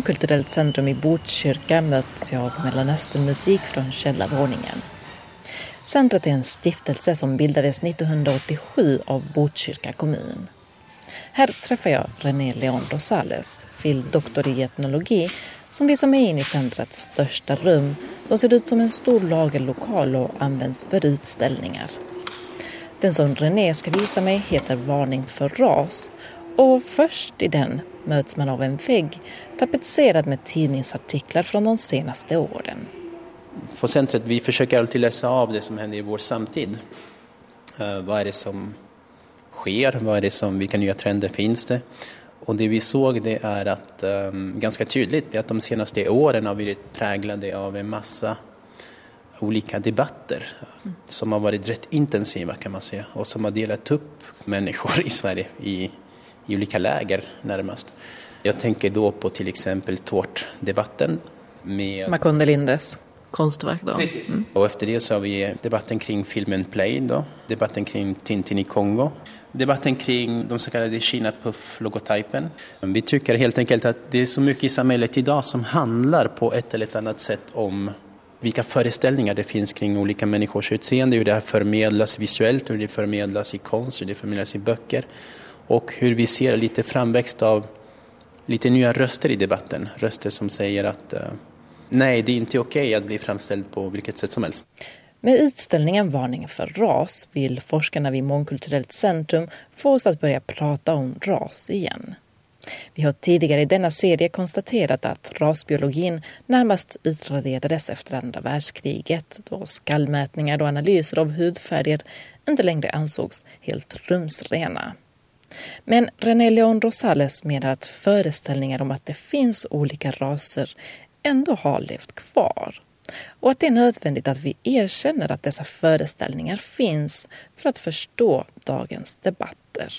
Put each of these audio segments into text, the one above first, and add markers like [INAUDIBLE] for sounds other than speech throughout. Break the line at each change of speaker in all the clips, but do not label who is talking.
mångkulturellt centrum i Botkyrka möts jag av Mellanösternmusik från källarvåningen. Centret är en stiftelse som bildades 1987 av Botkyrka kommun. Här träffar jag René Leon Rosales, fil.doktor i etnologi som visar mig in i centrets största rum som ser ut som en stor lagerlokal och används för utställningar. Den som René ska visa mig heter Varning för ras och först i den möts man av en vägg tapetserad med tidningsartiklar från de senaste åren.
På centret vi försöker alltid läsa av det som händer i vår samtid. Uh, vad är det som sker? Vad är det som, vilka nya trender finns det? Och det vi såg det är att um, ganska tydligt att de senaste åren har blivit präglade av en massa olika debatter mm. som har varit rätt intensiva kan man säga och som har delat upp människor i Sverige i, i olika läger närmast. Jag tänker då på till exempel tårtdebatten med
Makonde Lindes konstverk. Då.
Precis. Mm. Och efter det så har vi debatten kring filmen Play, då, debatten kring Tintin i Kongo, debatten kring de så kallade Kina Puff-logotypen. Vi tycker helt enkelt att det är så mycket i samhället idag som handlar på ett eller annat sätt om vilka föreställningar det finns kring olika människors utseende, hur det här förmedlas visuellt, hur det förmedlas i konst, hur det förmedlas i böcker och hur vi ser lite framväxt av lite nya röster i debatten. Röster som säger att eh, nej, det är inte okej okay att bli framställd på vilket sätt som helst.
Med utställningen Varning för ras vill forskarna vid Mångkulturellt centrum få oss att börja prata om ras igen. Vi har tidigare i denna serie konstaterat att rasbiologin närmast utraderades efter andra världskriget då skallmätningar och analyser av hudfärger inte längre ansågs helt rumsrena. Men René Leon Rosales menar att föreställningar om att det finns olika raser ändå har levt kvar och att det är nödvändigt att vi erkänner att dessa föreställningar finns för att förstå dagens debatter.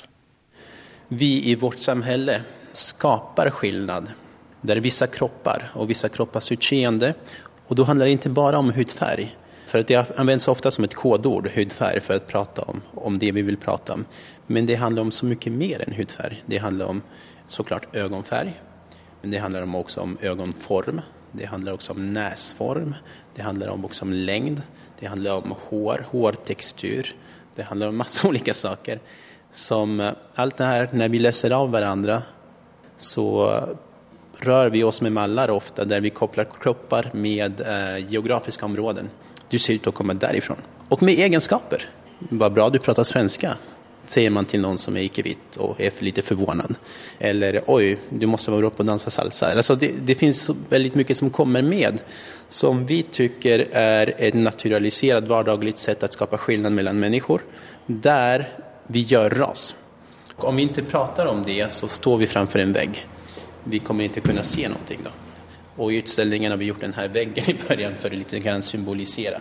Vi i vårt samhälle skapar skillnad där vissa kroppar och vissa kroppars utseende och då handlar det inte bara om hudfärg för att det används ofta som ett kodord, hudfärg, för att prata om, om det vi vill prata om. Men det handlar om så mycket mer än hudfärg. Det handlar om såklart ögonfärg, men det handlar också om ögonform, det handlar också om näsform, det handlar också om längd, det handlar om hår, hårtextur, det handlar om massa [LAUGHS] olika saker. Som eh, allt det här, när vi läser av varandra så rör vi oss med mallar ofta där vi kopplar kroppar med eh, geografiska områden. Du ser ut att komma därifrån. Och med egenskaper. Vad bra du pratar svenska, säger man till någon som är icke-vit och är lite förvånad. Eller oj, du måste vara bra på att dansa salsa. Alltså det, det finns väldigt mycket som kommer med som vi tycker är ett naturaliserat vardagligt sätt att skapa skillnad mellan människor där vi gör ras. Om vi inte pratar om det så står vi framför en vägg. Vi kommer inte kunna se någonting då. Och i utställningen har vi gjort den här väggen i början för att lite grann symbolisera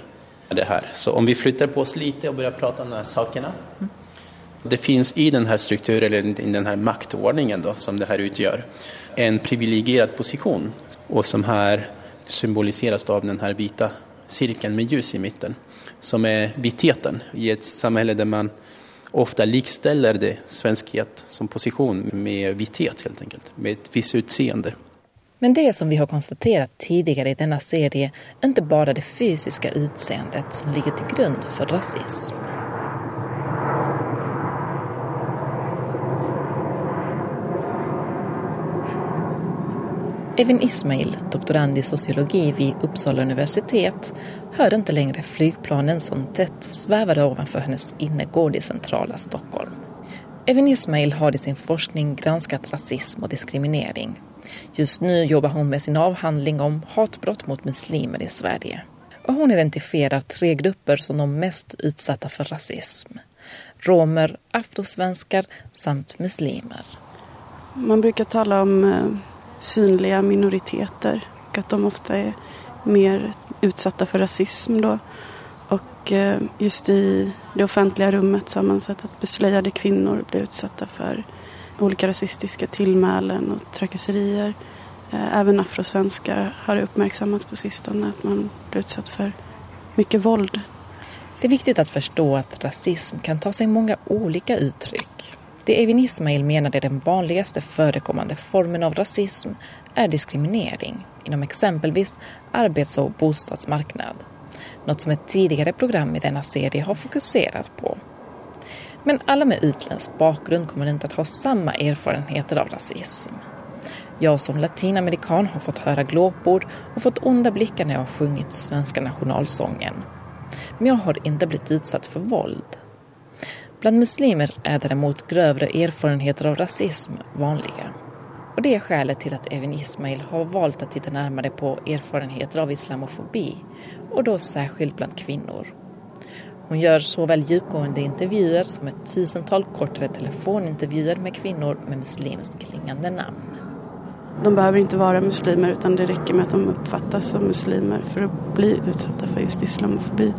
det här. Så om vi flyttar på oss lite och börjar prata om de här sakerna. Mm. Det finns i den här strukturen, eller i den här maktordningen då, som det här utgör, en privilegierad position och som här symboliseras av den här vita cirkeln med ljus i mitten, som är vitheten i ett samhälle där man ofta likställer det svenskhet som position med vithet helt enkelt, med ett visst utseende.
Men det är som vi har konstaterat tidigare i denna serie inte bara det fysiska utseendet som ligger till grund för rasism. Evin Ismail, doktorand i sociologi vid Uppsala universitet, hörde inte längre flygplanen som tätt svävade ovanför hennes innergård i centrala Stockholm. Evin Ismail har i sin forskning granskat rasism och diskriminering. Just nu jobbar hon med sin avhandling om hatbrott mot muslimer i Sverige. Och hon identifierar tre grupper som de mest utsatta för rasism. Romer, afrosvenskar samt muslimer.
Man brukar tala om eh, synliga minoriteter och att de ofta är mer utsatta för rasism då. Och eh, just i det offentliga rummet så har man sett att beslöjade kvinnor blir utsatta för olika rasistiska tillmälen och trakasserier. Eh, även afrosvenskar har uppmärksammats på sistone att man blir utsatt för mycket våld.
Det är viktigt att förstå att rasism kan ta sig många olika uttryck. Det Evin Ismail menade är den vanligaste förekommande formen av rasism är diskriminering inom exempelvis arbets och bostadsmarknad. Något som ett tidigare program i denna serie har fokuserat på. Men alla med utländsk bakgrund kommer inte att ha samma erfarenheter av rasism. Jag som latinamerikan har fått höra glåpord och fått onda blickar när jag har sjungit svenska nationalsången. Men jag har inte blivit utsatt för våld. Bland muslimer är däremot grövre erfarenheter av rasism vanliga. Och det är skälet till att Evin Ismail har valt att titta närmare på erfarenheter av islamofobi och då särskilt bland kvinnor. Hon gör såväl djupgående intervjuer som ett tusental kortare telefonintervjuer med kvinnor med muslimskt klingande namn.
De behöver inte vara muslimer utan det räcker med att de uppfattas som muslimer för att bli utsatta för just islamofobi.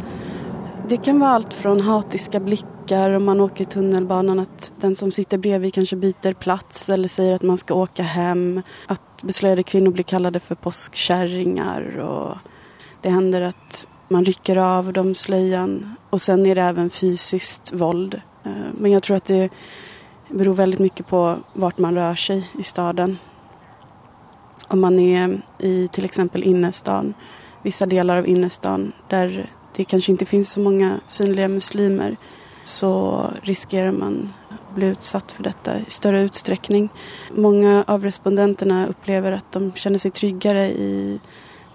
Det kan vara allt från hatiska blickar om man åker tunnelbanan att den som sitter bredvid kanske byter plats eller säger att man ska åka hem. Att beslöjade kvinnor blir kallade för påskkärringar och det händer att man rycker av dem slöjan och sen är det även fysiskt våld. Eh, men jag tror att det beror väldigt mycket på vart man rör sig i staden. Om man är i till exempel innerstan, vissa delar av innerstan där det kanske inte finns så många synliga muslimer så riskerar man att bli utsatt för detta i större utsträckning. Många av respondenterna upplever att de känner sig tryggare i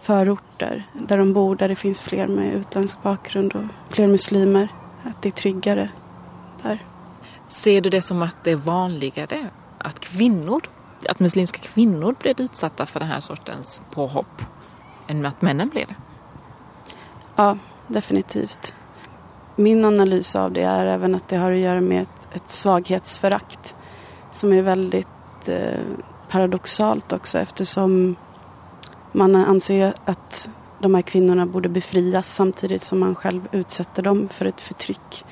förorter där de bor, där det finns fler med utländsk bakgrund och fler muslimer. Att det är tryggare där.
Ser du det som att det är vanligare att kvinnor, att muslimska kvinnor blir utsatta för den här sortens påhopp än att männen blir det?
Ja, definitivt. Min analys av det är även att det har att göra med ett, ett svaghetsförakt som är väldigt eh, paradoxalt också eftersom man anser att de här kvinnorna borde befrias samtidigt som man själv utsätter dem för ett förtryck.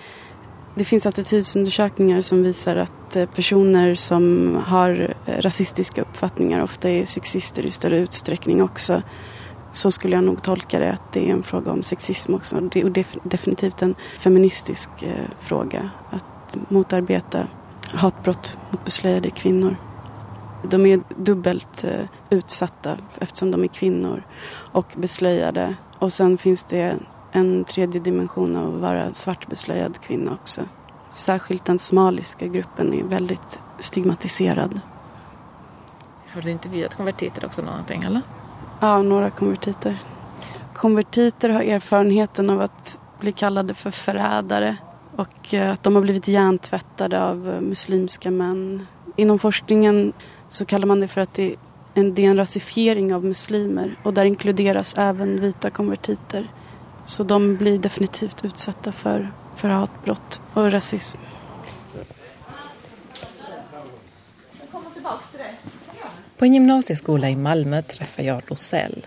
Det finns attitydsundersökningar som visar att eh, personer som har eh, rasistiska uppfattningar ofta är sexister i större utsträckning också. Så skulle jag nog tolka det, att det är en fråga om sexism också. Och det är definitivt en feministisk eh, fråga att motarbeta hatbrott mot beslöjade kvinnor. De är dubbelt eh, utsatta eftersom de är kvinnor och beslöjade. Och sen finns det en tredje dimension av att vara svartbeslöjad kvinna också. Särskilt den somaliska gruppen är väldigt stigmatiserad.
Har du intervjuat konvertiter också någonting eller?
Ja, några konvertiter. Konvertiter har erfarenheten av att bli kallade för förrädare och eh, att de har blivit hjärntvättade av eh, muslimska män. Inom forskningen så kallar man det för att det är en, det är en rasifiering av muslimer och där inkluderas även vita konvertiter. Så de blir definitivt utsatta för, för hatbrott och rasism.
På en gymnasieskola i Malmö träffar jag Rosell.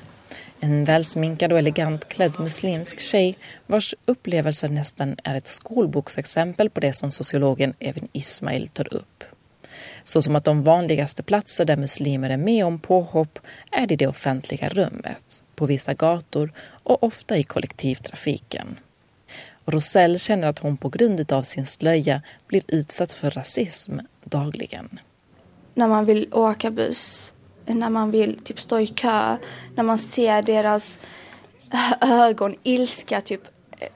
En välsminkad och elegant klädd muslimsk tjej vars upplevelser nästan är ett skolboksexempel på det som sociologen Evin Ismail tar upp såsom att de vanligaste platser där muslimer är med om påhopp är i det offentliga rummet, på vissa gator och ofta i kollektivtrafiken. Rosell känner att hon på grund av sin slöja blir utsatt för rasism dagligen.
När man vill åka buss, när man vill typ stå i kö, när man ser deras eh, ögon, ilska, typ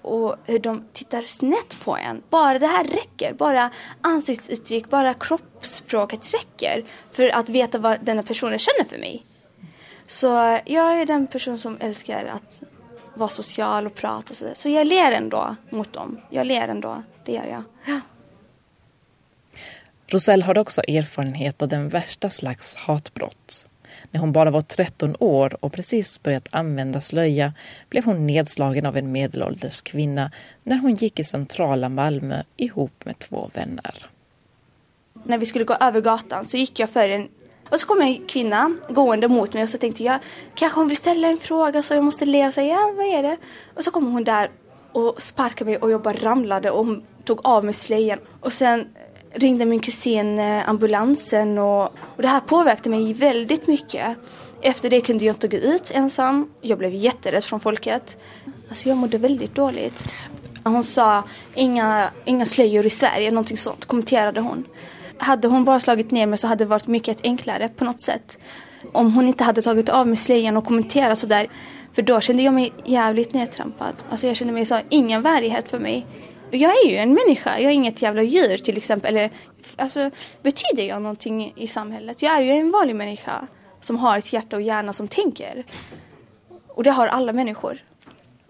och hur de tittar snett på en. Bara det här räcker. Bara ansiktsuttryck, bara kroppsspråket räcker för att veta vad denna personen känner för mig. Så jag är den person som älskar att vara social och prata och sådär. Så jag ler ändå mot dem. Jag ler ändå, det gör jag.
Rosell har också erfarenhet av den värsta slags hatbrott. När hon bara var 13 år och precis börjat använda slöja blev hon nedslagen av en medelålders kvinna när hon gick i centrala Malmö ihop med två vänner.
När vi skulle gå över gatan så gick jag för en och så kom en kvinna gående mot mig och så tänkte jag kanske hon vill ställa en fråga så jag måste le och säga ja vad är det? Och så kom hon där och sparkade mig och jag bara ramlade och hon tog av mig slöjan. Och sen ringde min kusin eh, ambulansen och, och det här påverkade mig väldigt mycket. Efter det kunde jag inte gå ut ensam. Jag blev jätterädd från folket. Alltså jag mådde väldigt dåligt. Hon sa inga, inga slöjor i Sverige, någonting sånt kommenterade hon. hade hon bara slagit ner mig så hade det varit mycket enklare på något sätt. Om hon inte hade tagit av mig slöjan och kommenterat sådär. För då kände jag mig jävligt nedtrampad. Alltså jag kände mig så, ingen värdighet för mig. Jag är ju en människa, jag är inget jävla djur till exempel. Eller, alltså, betyder jag någonting i samhället? Jag är ju en vanlig människa som har ett hjärta och hjärna som tänker. Och det har alla människor.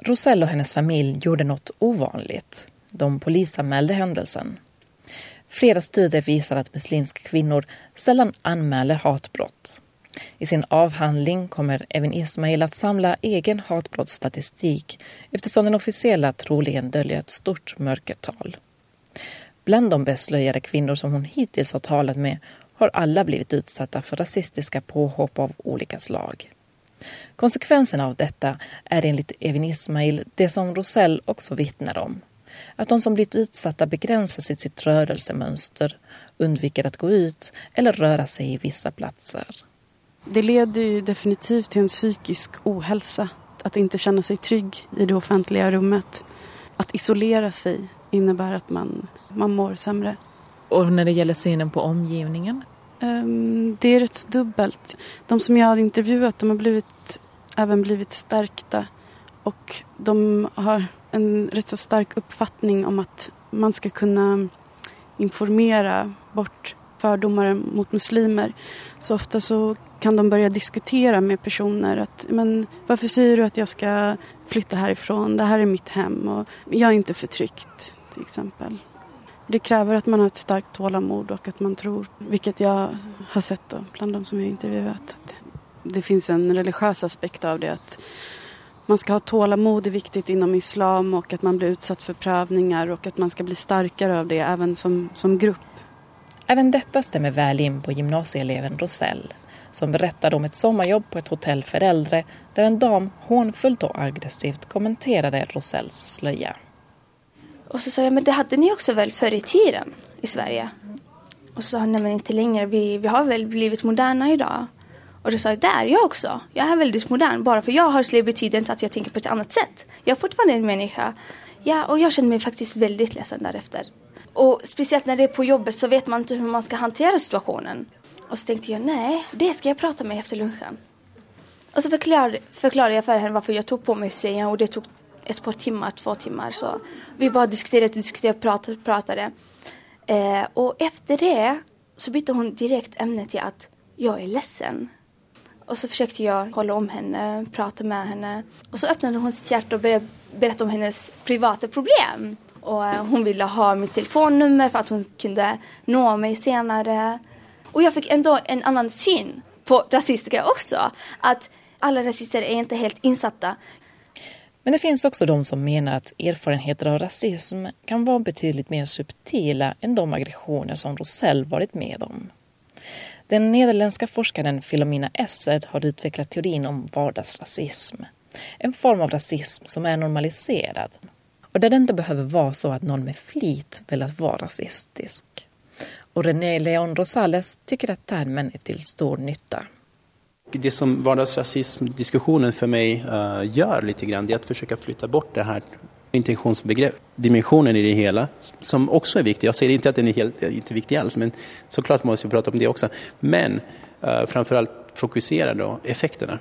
Rosell och hennes familj gjorde något ovanligt. De polisanmälde händelsen. Flera studier visar att muslimska kvinnor sällan anmäler hatbrott. I sin avhandling kommer även Ismail att samla egen hatbrottsstatistik eftersom den officiella troligen döljer ett stort mörkertal. Bland de beslöjade kvinnor som hon hittills har talat med har alla blivit utsatta för rasistiska påhopp av olika slag. Konsekvenserna av detta är enligt Evin Ismail det som Rosell också vittnar om. Att de som blivit utsatta begränsar sitt rörelsemönster, undviker att gå ut eller röra sig i vissa platser.
Det leder ju definitivt till en psykisk ohälsa. Att inte känna sig trygg i det offentliga rummet. Att isolera sig innebär att man, man mår sämre.
Och när det gäller synen på omgivningen?
Um, det är rätt dubbelt. De som jag hade intervjuat de har blivit, även blivit stärkta. Och de har en rätt så stark uppfattning om att man ska kunna informera bort fördomar mot muslimer. Så ofta så kan de börja diskutera med personer att men varför säger du att jag ska flytta härifrån? Det här är mitt hem och jag är inte förtryckt till exempel. Det kräver att man har ett starkt tålamod och att man tror, vilket jag har sett då bland de som jag intervjuat. Att det finns en religiös aspekt av det. Att man ska ha tålamod är viktigt inom islam och att man blir utsatt för prövningar och att man ska bli starkare av det även som, som grupp.
Även detta stämmer väl in på gymnasieeleven Rosell som berättade om ett sommarjobb på ett hotell för äldre där en dam hånfullt och aggressivt kommenterade Rosells slöja.
Och så sa jag, men det hade ni också väl förr i tiden i Sverige? Och så sa han, nej men inte längre, vi, vi har väl blivit moderna idag. Och då sa jag, det är jag också. Jag är väldigt modern. Bara för jag har slöja betyder inte att jag tänker på ett annat sätt. Jag är fortfarande en människa. Ja, och jag kände mig faktiskt väldigt ledsen därefter. Och speciellt när det är på jobbet så vet man inte hur man ska hantera situationen. Och så tänkte jag, nej, det ska jag prata med efter lunchen. Och så förklarade, förklarade jag för henne varför jag tog på mig slöjan och det tog ett par timmar, två timmar. Så vi bara diskuterade, diskuterade, pratade, pratade. Eh, och efter det så bytte hon direkt ämne till att jag är ledsen. Och så försökte jag hålla om henne, prata med henne. Och så öppnade hon sitt hjärta och började berätta om hennes privata problem. Och eh, hon ville ha mitt telefonnummer för att hon kunde nå mig senare. Och jag fick ändå en annan syn på rasistiska också. Att alla rasister är inte helt insatta.
Men det finns också de som menar att erfarenheter av rasism kan vara betydligt mer subtila än de aggressioner som Rosell varit med om. Den nederländska forskaren Filomena Essed har utvecklat teorin om vardagsrasism. En form av rasism som är normaliserad och där det inte behöver vara så att någon med flit velat vara rasistisk. Och René Leon Rosales tycker att termen är till stor nytta.
Det som vardagsrasismdiskussionen för mig uh, gör lite grann, det är att försöka flytta bort det här intentionsbegrepp, dimensionen i det hela, som också är viktig. Jag säger inte att den är helt, inte viktig alls, men såklart måste vi prata om det också. Men uh, framförallt fokusera då effekterna.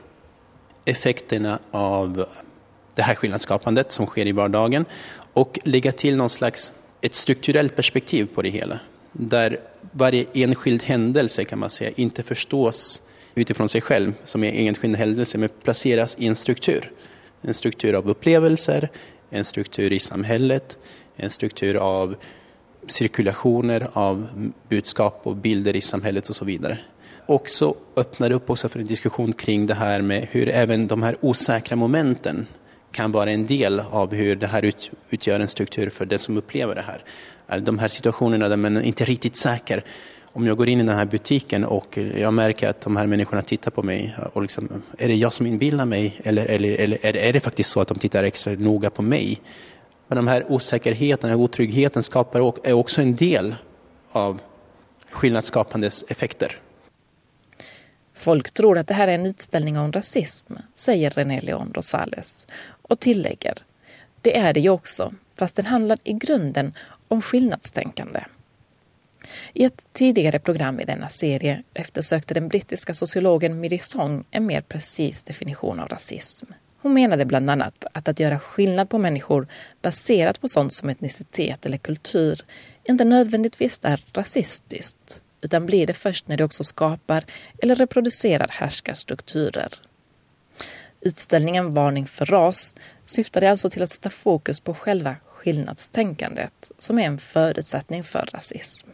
Effekterna av det här skillnadsskapandet som sker i vardagen och lägga till någon slags ett strukturellt perspektiv på det hela. Där varje enskild händelse kan man säga inte förstås utifrån sig själv som en enskild händelse men placeras i en struktur. En struktur av upplevelser, en struktur i samhället, en struktur av cirkulationer av budskap och bilder i samhället och så vidare. Också öppnar upp också för en diskussion kring det här med hur även de här osäkra momenten kan vara en del av hur det här utgör en struktur för den som upplever det här. De här situationerna där man inte är riktigt säker. Om jag går in i den här butiken och jag märker att de här människorna tittar på mig, och liksom, är det jag som inbillar mig eller, eller, eller är, det, är det faktiskt så att de tittar extra noga på mig? Men de här osäkerheten, och otryggheten skapar, är också en del av skillnadsskapandes effekter.
Folk tror att det här är en utställning om rasism, säger René Leon Rosales och tillägger. Det är det ju också, fast den handlar i grunden om skillnadstänkande. I ett tidigare program i denna serie eftersökte den brittiska sociologen Miri Song en mer precis definition av rasism. Hon menade bland annat att att göra skillnad på människor baserat på sånt som etnicitet eller kultur inte nödvändigtvis är rasistiskt, utan blir det först när det också skapar eller reproducerar härskarstrukturer. Utställningen Varning för ras syftade alltså till att sätta fokus på själva skillnadstänkandet som är en förutsättning för rasism.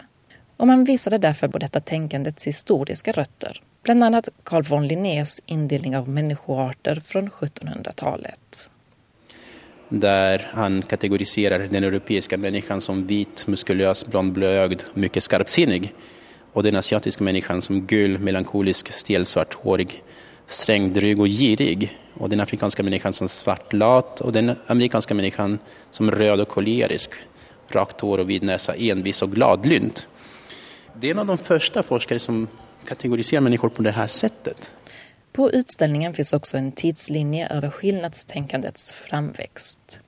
Och man visade därför på detta tänkandets historiska rötter. Bland annat Carl von Linnés indelning av människoarter från 1700-talet.
Där han kategoriserar den europeiska människan som vit, muskulös, blond, blöögd, mycket skarpsinnig. Och den asiatiska människan som gul, melankolisk, stel, svarthårig, sträng, dryg och girig. Och den afrikanska människan som svartlat och den amerikanska människan som röd och kolerisk, rakt hår och vid näsa, envis och gladlynt. Det är en av de första forskare som kategoriserar människor på det här sättet.
På utställningen finns också en tidslinje över skillnadstänkandets framväxt.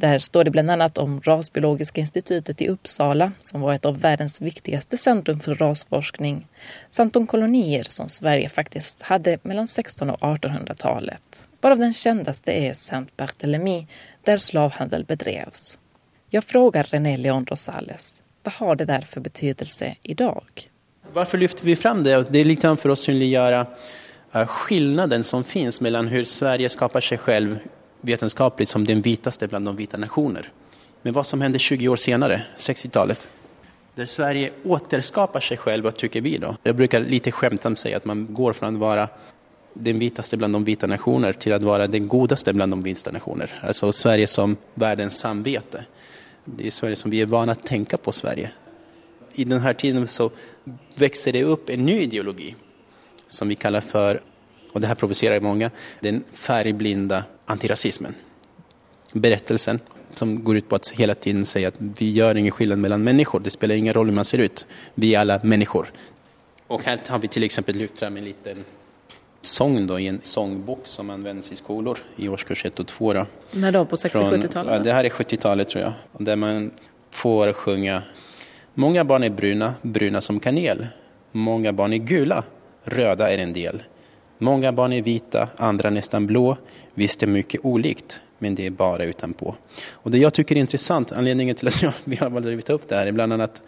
Där står det bland annat om Rasbiologiska institutet i Uppsala som var ett av världens viktigaste centrum för rasforskning samt om kolonier som Sverige faktiskt hade mellan 1600 och 1800-talet. Varav den kändaste är Saint Barthélemy där slavhandel bedrevs. Jag frågar René Leon Rosales, vad har det där för betydelse idag?
Varför lyfter vi fram det? Det är lite för att synliggöra eh, skillnaden som finns mellan hur Sverige skapar sig själv vetenskapligt som den vitaste bland de vita nationer. Men vad som hände 20 år senare, 60-talet, där Sverige återskapar sig själv, vad tycker vi då? Jag brukar lite skämtsamt säga att man går från att vara den vitaste bland de vita nationer till att vara den godaste bland de vita nationer. Alltså Sverige som världens samvete. Det är Sverige som vi är vana att tänka på Sverige. I den här tiden så växer det upp en ny ideologi som vi kallar för, och det här provocerar många, den färgblinda antirasismen. Berättelsen som går ut på att hela tiden säga att vi gör ingen skillnad mellan människor, det spelar ingen roll hur man ser ut, vi är alla människor. Och här har vi till exempel lyft fram en liten sång då, i en sångbok som används i skolor i årskurs 1 och 2. Då.
När då? På 60-70-talet?
Ja, det här är 70-talet tror jag. Där man får sjunga Många barn är bruna, bruna som kanel. Många barn är gula, röda är en del. Många barn är vita, andra nästan blå. Visst är mycket olikt, men det är bara utanpå. Och det jag tycker är intressant, anledningen till att [LAUGHS] jag, vi har valt att ta upp det här är bland annat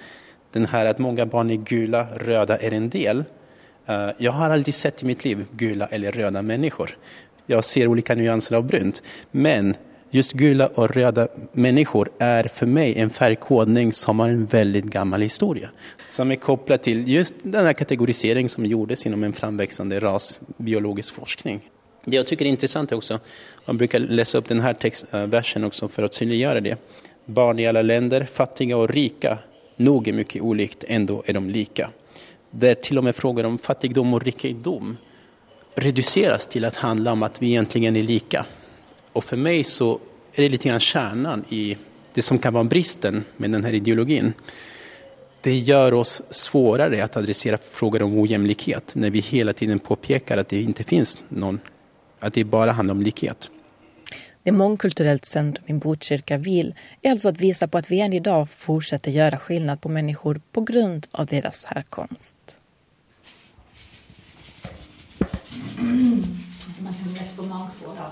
den här att många barn är gula, röda är en del. Eh, jag har aldrig sett i mitt liv gula eller röda människor. Jag ser olika nyanser av brunt. Men just gula och röda människor är för mig en färgkodning som har en väldigt gammal historia. Som är kopplat till just den här kategoriseringen som gjordes inom en framväxande rasbiologisk forskning. Det jag tycker är intressant också, man brukar läsa upp den här textversen eh, också för att synliggöra det. Barn i alla länder, fattiga och rika, nog är mycket olikt, ändå är de lika. Där till och med frågor om fattigdom och rikedom reduceras till att handla om att vi egentligen är lika. Och för mig så är det lite grann kärnan i det som kan vara bristen med den här ideologin. Det gör oss svårare att adressera frågor om ojämlikhet när vi hela tiden påpekar att det inte finns någon, att det bara handlar om likhet.
Det mångkulturellt centrum i Botkyrka vill är alltså att visa på att vi än idag fortsätter göra skillnad på människor på grund av deras härkomst.
Mm. Alltså man kan lätt få magsår av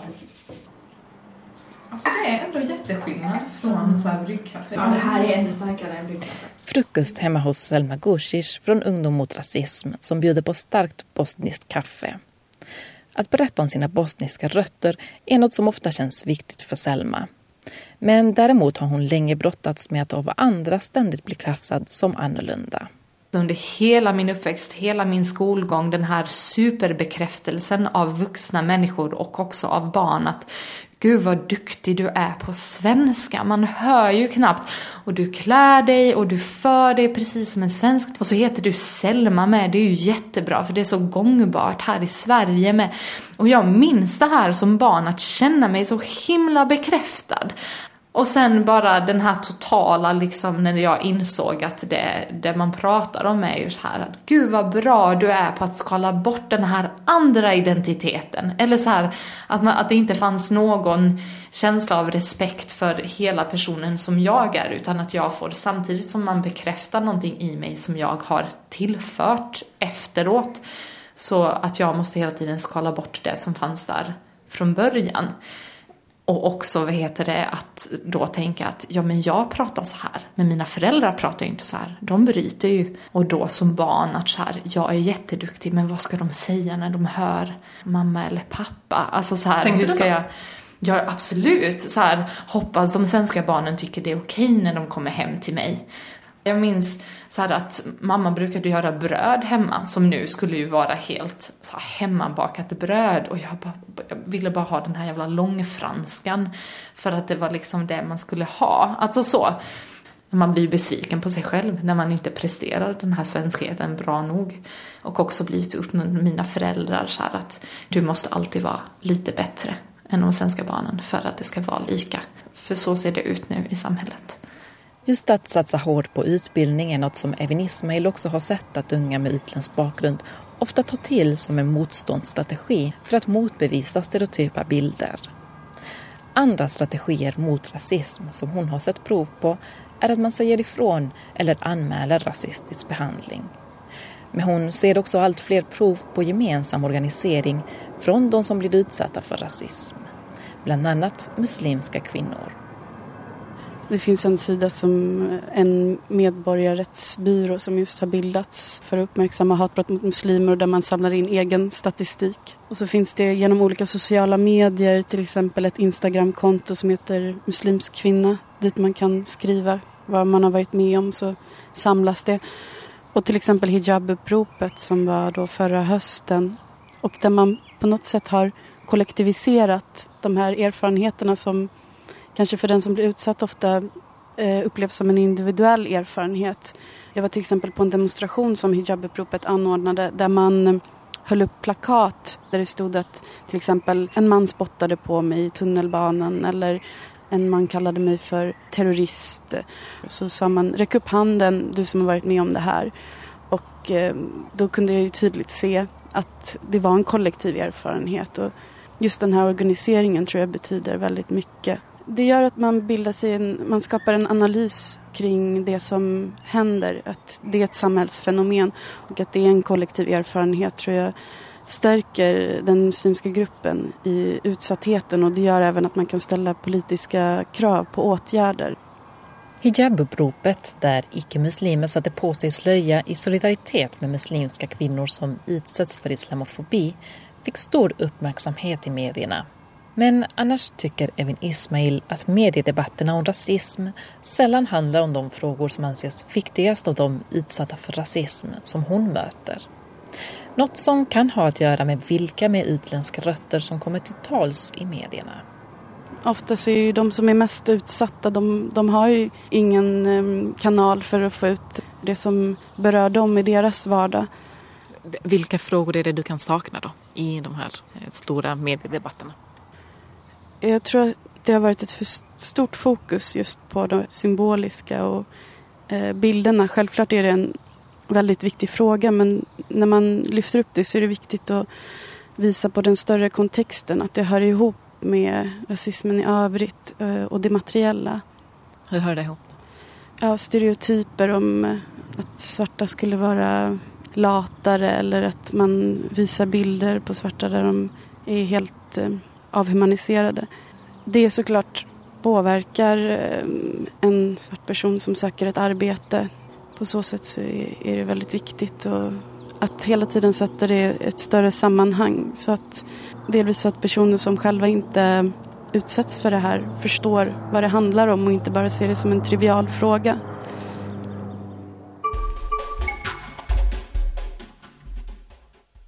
Alltså det är ändå jätteskillnad från så här bryggkaffe.
Ja, det här är ännu starkare än bryggkaffe.
Frukost hemma hos Selma Gucic från Ungdom mot rasism som bjuder på starkt bosniskt kaffe. Att berätta om sina bosniska rötter är något som ofta känns viktigt för Selma. Men däremot har hon länge brottats med att av andra ständigt bli klassad som annorlunda.
Under hela min uppväxt, hela min skolgång, den här superbekräftelsen av vuxna människor och också av barn att Gud vad duktig du är på svenska. Man hör ju knappt. Och du klär dig och du för dig precis som en svensk. Och så heter du Selma med. Det är ju jättebra för det är så gångbart här i Sverige med. Och jag minns det här som barn att känna mig så himla bekräftad. Och sen bara den här totala liksom när jag insåg att det, det man pratar om är ju så här att gud vad bra du är på att skala bort den här andra identiteten. Eller så här att, man, att det inte fanns någon känsla av respekt för hela personen som jag är utan att jag får samtidigt som man bekräftar någonting i mig som jag har tillfört efteråt så att jag måste hela tiden skala bort det som fanns där från början. Och också, vad heter det, att då tänka att ja men jag pratar så här, men mina föräldrar pratar ju inte så här. De bryter ju. Och då som barn att så här, jag är jätteduktig, men vad ska de säga när de hör mamma eller pappa? Alltså så här,
Tänkte
hur ska jag... Ja, absolut. Så här, hoppas de svenska barnen tycker det är okej när de kommer hem till mig. Jag minns så här att mamma brukade göra bröd hemma som nu skulle ju vara helt så här hemmabakat bröd och jag, bara, jag ville bara ha den här jävla långfranskan för att det var liksom det man skulle ha. Alltså så. Man blir ju besviken på sig själv när man inte presterar den här svenskheten bra nog. Och också blivit uppmuntrad mina föräldrar så här att du måste alltid vara lite bättre än de svenska barnen för att det ska vara lika. För så ser det ut nu i samhället.
Just att satsa hårt på utbildning är något som Evin Ismail också har sett att unga med utländsk bakgrund ofta tar till som en motståndsstrategi för att motbevisa stereotypa bilder. Andra strategier mot rasism som hon har sett prov på är att man säger ifrån eller anmäler rasistisk behandling. Men hon ser också allt fler prov på gemensam organisering från de som blir utsatta för rasism. Bland annat muslimska kvinnor.
Det finns en sida som en medborgarrättsbyrå som just har bildats för att uppmärksamma hatbrott mot muslimer och där man samlar in egen statistik. Och så finns det genom olika sociala medier till exempel ett Instagramkonto som heter Muslimsk kvinna dit man kan skriva vad man har varit med om så samlas det. Och till exempel hijabuppropet som var då förra hösten och där man på något sätt har kollektiviserat de här erfarenheterna som kanske för den som blir utsatt ofta eh, upplevs som en individuell erfarenhet. Jag var till exempel på en demonstration som hijabuppropet anordnade där man eh, höll upp plakat där det stod att till exempel en man spottade på mig i tunnelbanan eller en man kallade mig för terrorist. Så sa man, räck upp handen du som har varit med om det här. Och eh, då kunde jag ju tydligt se att det var en kollektiv erfarenhet. Och just den här organiseringen tror jag betyder väldigt mycket. Det gör att man bildar sig en, man skapar en analys kring det som händer. Att det är ett samhällsfenomen och att det är en kollektiv erfarenhet tror jag stärker den muslimska gruppen i utsattheten och det gör även att man kan ställa politiska krav på åtgärder.
Hijabuppropet, där icke-muslimer satte på sig slöja i solidaritet med muslimska kvinnor som utsätts för islamofobi, fick stor uppmärksamhet i medierna. Men annars tycker Evin Ismail att mediedebatterna om rasism sällan handlar om de frågor som anses viktigast av de utsatta för rasism som hon möter. Något som kan ha att göra med vilka med utländska rötter som kommer till tals i medierna.
Oftast är ju de som är mest utsatta, de, de har ju ingen eh, kanal för att få ut det som berör dem i deras vardag.
Vilka frågor är det du kan sakna då i de här eh, stora mediedebatterna?
Jag tror att det har varit ett för stort fokus just på det symboliska och eh, bilderna. Självklart är det en väldigt viktig fråga men när man lyfter upp det så är det viktigt att visa på den större kontexten, att det hör ihop med rasismen i övrigt eh, och det materiella.
Hur hör det ihop?
Ja, stereotyper om eh, att svarta skulle vara latare eller att man visar bilder på svarta där de är helt avhumaniserade. Det såklart påverkar eh, en svart person som söker ett arbete. På så sätt så är, det väldigt viktigt och att hela tiden sätta det i ett större sammanhang så att delvis så att personer som själva inte utsätts för det här förstår vad det handlar om och inte bara ser det som en trivial fråga.